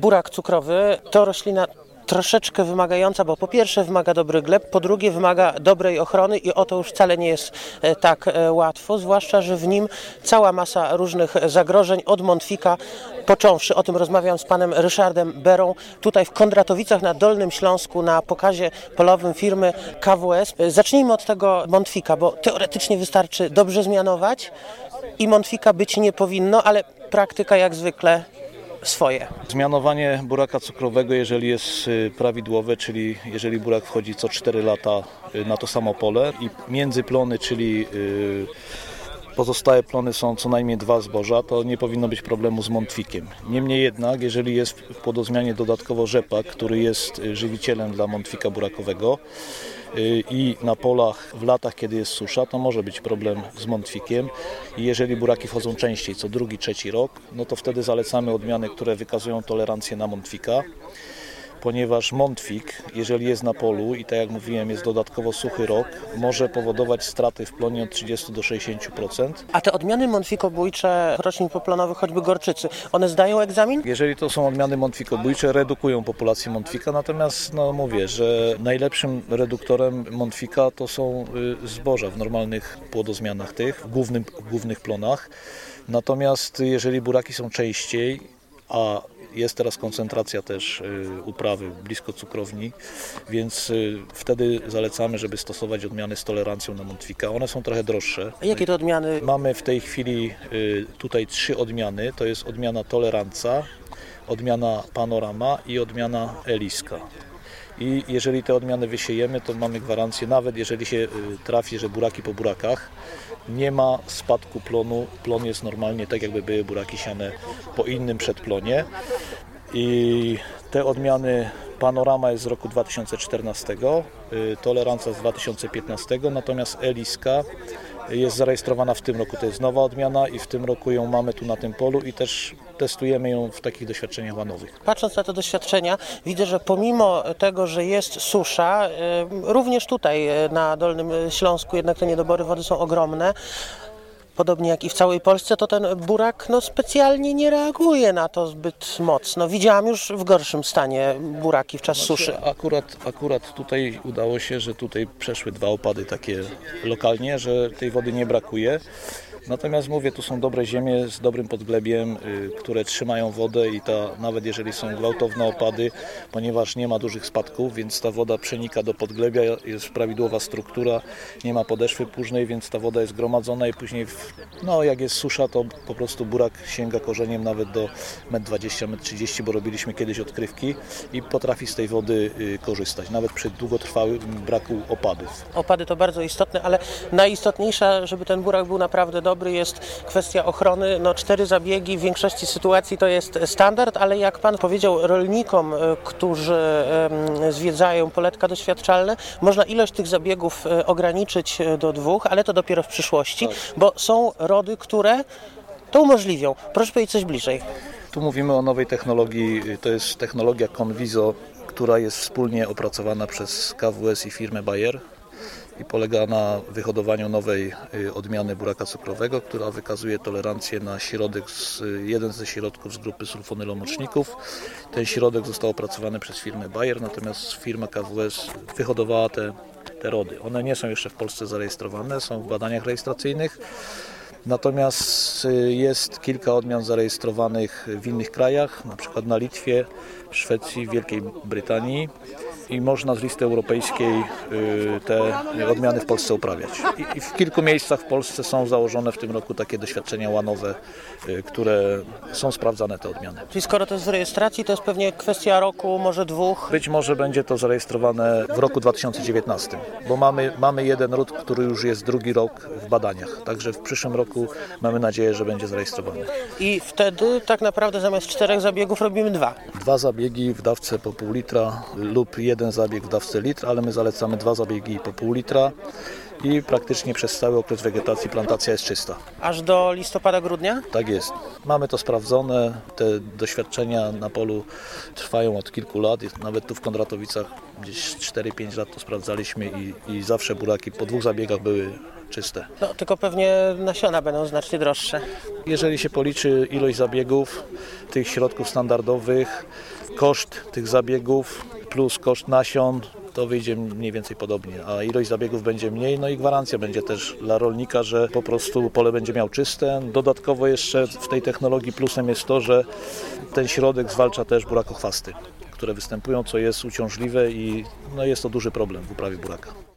Burak cukrowy to roślina troszeczkę wymagająca, bo po pierwsze wymaga dobrych gleb, po drugie wymaga dobrej ochrony i o to już wcale nie jest e, tak e, łatwo, zwłaszcza, że w nim cała masa różnych zagrożeń od Montfika począwszy, o tym rozmawiam z panem Ryszardem Berą, tutaj w Kondratowicach na Dolnym Śląsku na pokazie polowym firmy KWS. Zacznijmy od tego Montfika, bo teoretycznie wystarczy dobrze zmianować i Montfika być nie powinno, ale praktyka jak zwykle swoje. Zmianowanie buraka cukrowego, jeżeli jest y, prawidłowe, czyli jeżeli burak wchodzi co 4 lata y, na to samo pole i międzyplony, czyli y, pozostałe plony są co najmniej dwa zboża, to nie powinno być problemu z montwikiem. Niemniej jednak, jeżeli jest w płodozmianie dodatkowo rzepak, który jest żywicielem dla montwika burakowego, i na polach w latach, kiedy jest susza, to może być problem z mątwikiem. I jeżeli buraki wchodzą częściej, co drugi, trzeci rok, no to wtedy zalecamy odmiany, które wykazują tolerancję na mątwika ponieważ mątwik, jeżeli jest na polu i tak jak mówiłem, jest dodatkowo suchy rok, może powodować straty w plonie od 30 do 60%. A te odmiany mątwikobójcze roślin poplonowych, choćby gorczycy, one zdają egzamin? Jeżeli to są odmiany mątwikobójcze, redukują populację mątwika, natomiast no mówię, że najlepszym reduktorem mątwika to są y, zboża w normalnych płodozmianach tych, w, głównym, w głównych plonach. Natomiast jeżeli buraki są częściej, a jest teraz koncentracja też y, uprawy blisko cukrowni, więc y, wtedy zalecamy, żeby stosować odmiany z tolerancją na Montwika. One są trochę droższe. A jakie to odmiany? Mamy w tej chwili y, tutaj trzy odmiany. To jest odmiana toleranca, odmiana panorama i odmiana eliska. I jeżeli te odmiany wysiejemy, to mamy gwarancję, nawet jeżeli się trafi, że buraki po burakach, nie ma spadku plonu. Plon jest normalnie tak, jakby były buraki siane po innym przedplonie. I te odmiany Panorama jest z roku 2014, y, Tolerancja z 2015, natomiast Eliska jest zarejestrowana w tym roku. To jest nowa odmiana i w tym roku ją mamy tu na tym polu i też testujemy ją w takich doświadczeniach łanowych. Patrząc na te doświadczenia, widzę, że pomimo tego, że jest susza, również tutaj y, na Dolnym Śląsku jednak te niedobory wody są ogromne podobnie jak i w całej Polsce, to ten burak no, specjalnie nie reaguje na to zbyt mocno. Widziałam już w gorszym stanie buraki w czas znaczy, suszy. Akurat, akurat tutaj udało się, że tutaj przeszły dwa opady takie lokalnie, że tej wody nie brakuje. Natomiast mówię, tu są dobre ziemie z dobrym podglebiem, y, które trzymają wodę i ta, nawet jeżeli są gwałtowne opady, ponieważ nie ma dużych spadków, więc ta woda przenika do podglebia, jest prawidłowa struktura, nie ma podeszwy późnej, więc ta woda jest gromadzona i później, w, no jak jest susza, to po prostu burak sięga korzeniem nawet do 1,20 m, 1,30 m, bo robiliśmy kiedyś odkrywki i potrafi z tej wody y, korzystać, nawet przy długotrwałym braku opadów. Opady to bardzo istotne, ale najistotniejsza, żeby ten burak był naprawdę dobry, dobry jest kwestia ochrony. No, cztery zabiegi w większości sytuacji to jest standard, ale jak Pan powiedział rolnikom, e, którzy zwiedzają poletka doświadczalne, można ilość tych zabiegów e, ograniczyć e, do dwóch, ale to dopiero w przyszłości, tak. bo są rody, które to umożliwią. Proszę powiedzieć coś bliżej. Tu mówimy o nowej technologii, to jest technologia Conviso, która jest wspólnie opracowana przez KWS i firmę Bayer i polega na wyhodowaniu nowej y, odmiany buraka cukrowego, która wykazuje tolerancję na środek, z, jeden ze środków z grupy sulfonylomoczników. Ten środek został opracowany przez firmę Bayer, natomiast firma KWS wyhodowała te, te rody. One nie są jeszcze w Polsce zarejestrowane, są w badaniach rejestracyjnych. Natomiast y, jest kilka odmian zarejestrowanych w innych krajach, na przykład na Litwie, Szwecji, Wielkiej Brytanii i można z listy europejskiej y, te odmiany w Polsce uprawiać. I w kilku miejscach w Polsce są założone w tym roku takie doświadczenia łanowe, y, które są sprawdzane te odmiany. Czyli skoro to jest w rejestracji, to jest pewnie kwestia roku, może dwóch? Być może będzie to zarejestrowane w roku 2019, bo mamy, mamy jeden ród, który już jest drugi rok w badaniach, także w przyszłym roku mamy nadzieję, że będzie zarejestrowany. I wtedy tak naprawdę zamiast czterech zabiegów robimy dwa? Dwa zabiegi w dawce po pół litra lub jeden zabieg w dawce litr, ale my zalecamy dwa zabiegi po pół litra i praktycznie przez cały okres wegetacji plantacja jest czysta. Aż do listopada, grudnia? Tak jest. Mamy to sprawdzone. Te doświadczenia na polu trwają od kilku lat. Nawet tu w Kondratowicach gdzieś 4-5 lat to sprawdzaliśmy i, i zawsze buraki po dwóch zabiegach były czyste. No, tylko pewnie nasiona będą znacznie droższe. Jeżeli się policzy ilość zabiegów, tych środków standardowych, koszt tych zabiegów plus koszt nasion, to wyjdzie mniej więcej podobnie, a ilość zabiegów będzie mniej, no i gwarancja będzie też dla rolnika, że po prostu pole będzie miał czyste. Dodatkowo jeszcze w tej technologii plusem jest to, że ten środek zwalcza też burakochwasty, które występują, co jest uciążliwe i no jest to duży problem w uprawie buraka.